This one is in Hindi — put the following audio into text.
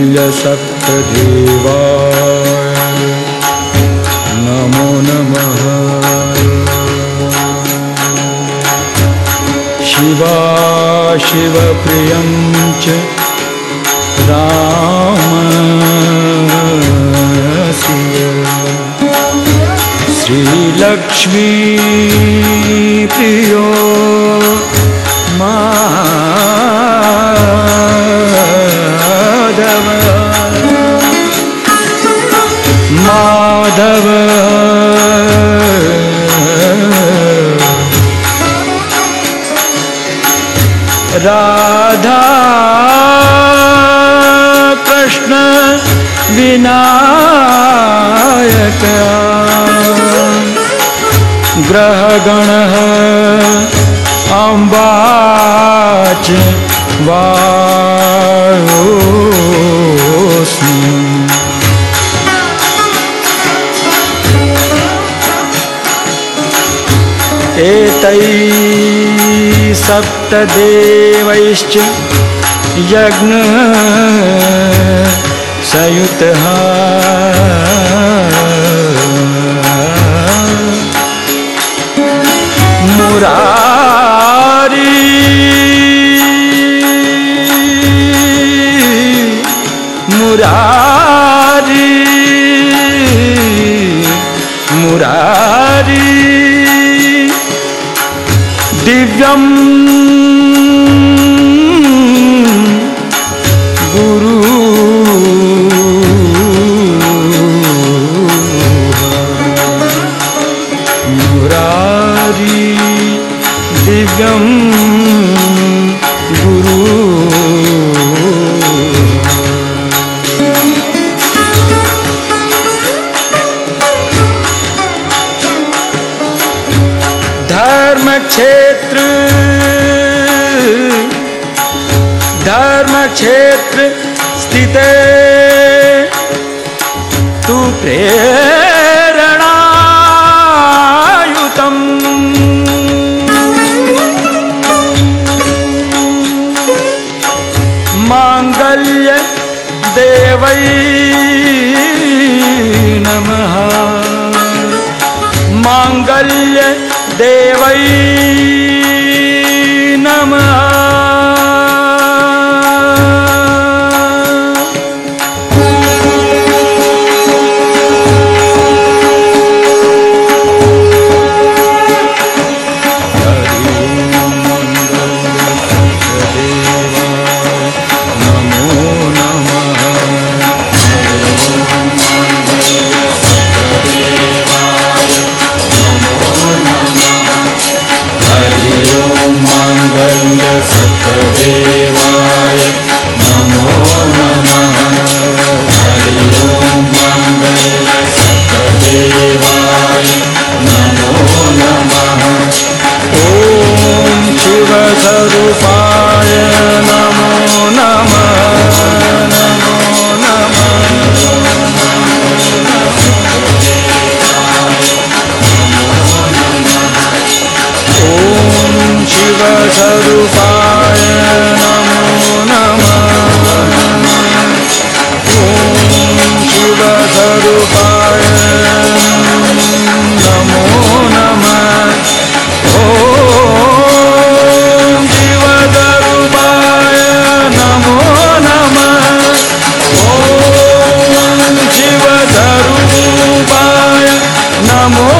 नीलसप्तदेवाय नमो नमः। शिवा शिवप्रियं च राम श्रीलक्ष्मी प्रियो राधा कृष्ण विनायक। ग्रह गण अम्बाच वायोऽस्मि एतैः सप्तदेवैश्च यज्ञ मुरारी। मुरारी। मुरारी jump क्षेत्र। धर्म क्षेत्र स्थित। तु प्रेरणायुतम्। माङ्गल्य देवै नमः। माङ्गल्य देवै नमः। स्वरूपाय नमो नमः। ॐ शिवस्वरूपाय नमो नमः। ॐ शिवस्वरूपाय नमो नमः। ॐ शिवस्वरूपाय नमो